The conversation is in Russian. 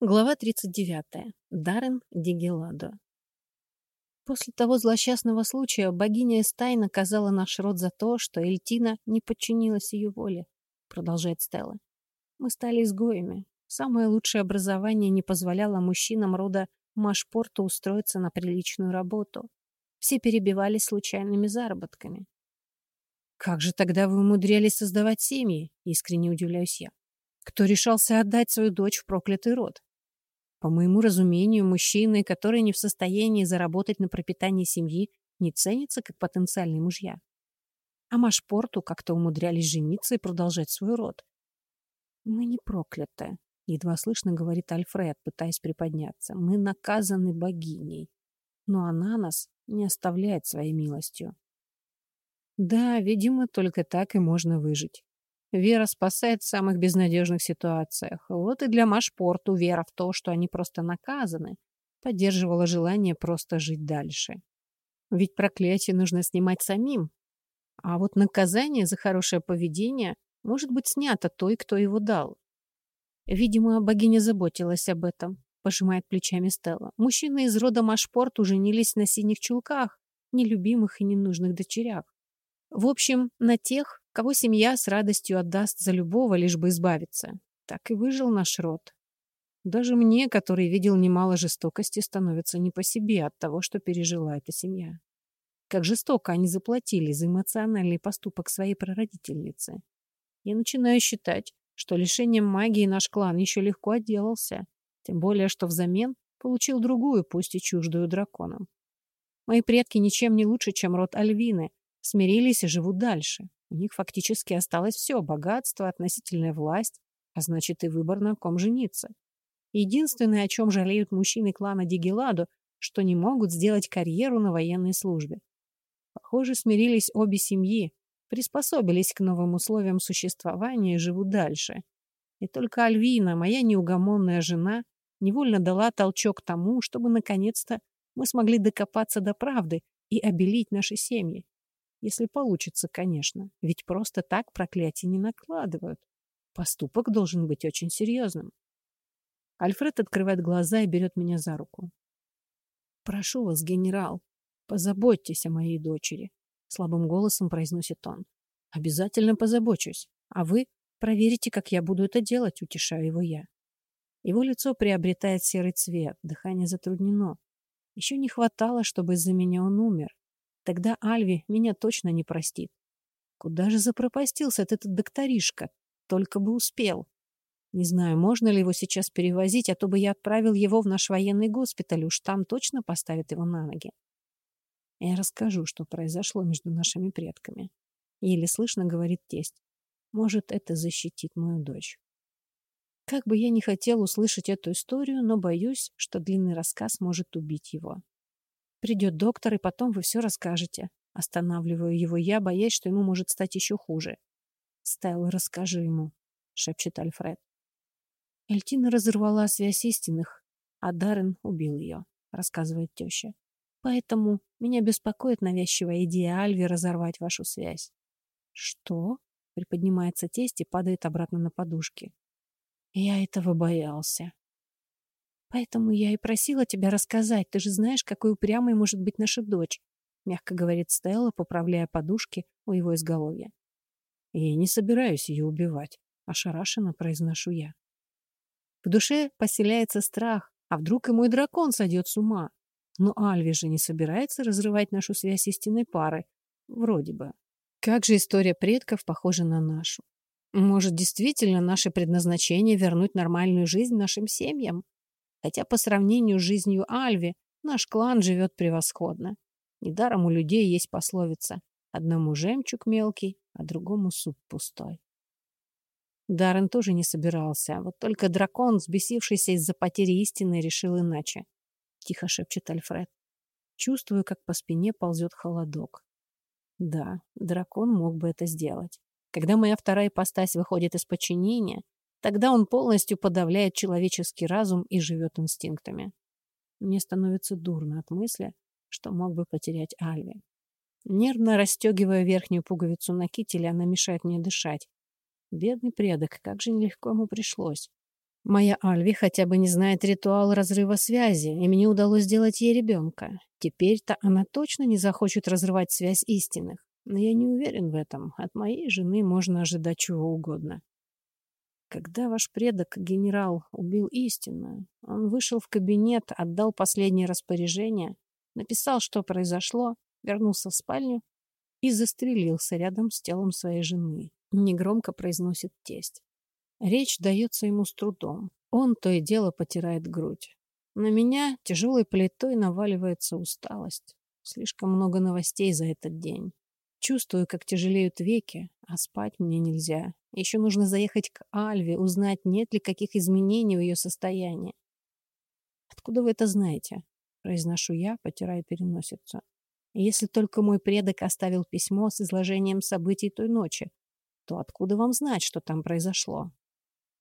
Глава 39. Даррен Дигеладо. После того злосчастного случая богиня Эстай наказала наш род за то, что Эльтина не подчинилась ее воле, продолжает Стелла. Мы стали изгоями. Самое лучшее образование не позволяло мужчинам рода Машпорта устроиться на приличную работу. Все перебивались случайными заработками. «Как же тогда вы умудрялись создавать семьи?» — искренне удивляюсь я. «Кто решался отдать свою дочь в проклятый род?» По моему разумению, мужчины, которые не в состоянии заработать на пропитание семьи, не ценятся как потенциальные мужья. А Машпорту как-то умудрялись жениться и продолжать свой род. «Мы не прокляты», — едва слышно говорит Альфред, пытаясь приподняться. «Мы наказаны богиней, но она нас не оставляет своей милостью». Да, видимо, только так и можно выжить. Вера спасает в самых безнадежных ситуациях. Вот и для Машпорту вера в то, что они просто наказаны, поддерживала желание просто жить дальше. Ведь проклятие нужно снимать самим. А вот наказание за хорошее поведение может быть снято той, кто его дал. Видимо, богиня заботилась об этом, пожимает плечами Стелла. Мужчины из рода Машпорт женились на синих чулках, нелюбимых и ненужных дочерях. В общем, на тех, кого семья с радостью отдаст за любого, лишь бы избавиться. Так и выжил наш род. Даже мне, который видел немало жестокости, становится не по себе от того, что пережила эта семья. Как жестоко они заплатили за эмоциональный поступок своей прародительницы. Я начинаю считать, что лишением магии наш клан еще легко отделался, тем более, что взамен получил другую, пусть и чуждую драконам. Мои предки ничем не лучше, чем род Альвины, смирились и живут дальше. У них фактически осталось все – богатство, относительная власть, а значит и выбор, на ком жениться. Единственное, о чем жалеют мужчины клана Дигеладо, что не могут сделать карьеру на военной службе. Похоже, смирились обе семьи, приспособились к новым условиям существования и живут дальше. И только Альвина, моя неугомонная жена, невольно дала толчок тому, чтобы наконец-то мы смогли докопаться до правды и обелить наши семьи. Если получится, конечно. Ведь просто так проклятие не накладывают. Поступок должен быть очень серьезным. Альфред открывает глаза и берет меня за руку. «Прошу вас, генерал, позаботьтесь о моей дочери», — слабым голосом произносит он. «Обязательно позабочусь. А вы проверите, как я буду это делать», — утешаю его я. Его лицо приобретает серый цвет, дыхание затруднено. Еще не хватало, чтобы из-за меня он умер. Тогда Альви меня точно не простит. Куда же запропастился этот докторишка? Только бы успел. Не знаю, можно ли его сейчас перевозить, а то бы я отправил его в наш военный госпиталь, уж там точно поставят его на ноги. Я расскажу, что произошло между нашими предками. Еле слышно говорит тесть. Может, это защитит мою дочь. Как бы я ни хотел услышать эту историю, но боюсь, что длинный рассказ может убить его. Придет доктор, и потом вы все расскажете. Останавливаю его я, боясь, что ему может стать еще хуже. Стелла, расскажи ему, шепчет Альфред. Эльтина разорвала связь истинных, а Даррен убил ее, рассказывает теща. Поэтому меня беспокоит навязчивая идея Альви разорвать вашу связь. Что? Приподнимается тесть и падает обратно на подушки. Я этого боялся. Поэтому я и просила тебя рассказать. Ты же знаешь, какой упрямой может быть наша дочь. Мягко говорит Стелла, поправляя подушки у его изголовья. Я не собираюсь ее убивать. Ошарашенно произношу я. В душе поселяется страх. А вдруг и мой дракон сойдет с ума? Но Альви же не собирается разрывать нашу связь истинной пары. Вроде бы. Как же история предков похожа на нашу? Может, действительно наше предназначение вернуть нормальную жизнь нашим семьям? Хотя по сравнению с жизнью Альви наш клан живет превосходно. Недаром у людей есть пословица «одному жемчуг мелкий, а другому суп пустой». Даррен тоже не собирался, вот только дракон, взбесившийся из-за потери истины, решил иначе. Тихо шепчет Альфред. Чувствую, как по спине ползет холодок. Да, дракон мог бы это сделать. Когда моя вторая ипостась выходит из подчинения, Тогда он полностью подавляет человеческий разум и живет инстинктами. Мне становится дурно от мысли, что мог бы потерять Альви. Нервно расстегивая верхнюю пуговицу на кителе, она мешает мне дышать. Бедный предок, как же нелегко ему пришлось. Моя Альви хотя бы не знает ритуал разрыва связи, и мне удалось сделать ей ребенка. Теперь-то она точно не захочет разрывать связь истинных. Но я не уверен в этом. От моей жены можно ожидать чего угодно. Когда ваш предок, генерал, убил истинную, он вышел в кабинет, отдал последнее распоряжение, написал, что произошло, вернулся в спальню и застрелился рядом с телом своей жены. Негромко произносит тесть. Речь дается ему с трудом. Он то и дело потирает грудь. На меня тяжелой плитой наваливается усталость. Слишком много новостей за этот день. Чувствую, как тяжелеют веки, а спать мне нельзя. Еще нужно заехать к Альве, узнать, нет ли каких изменений в ее состоянии. «Откуда вы это знаете?» — произношу я, потирая переносицу. «Если только мой предок оставил письмо с изложением событий той ночи, то откуда вам знать, что там произошло?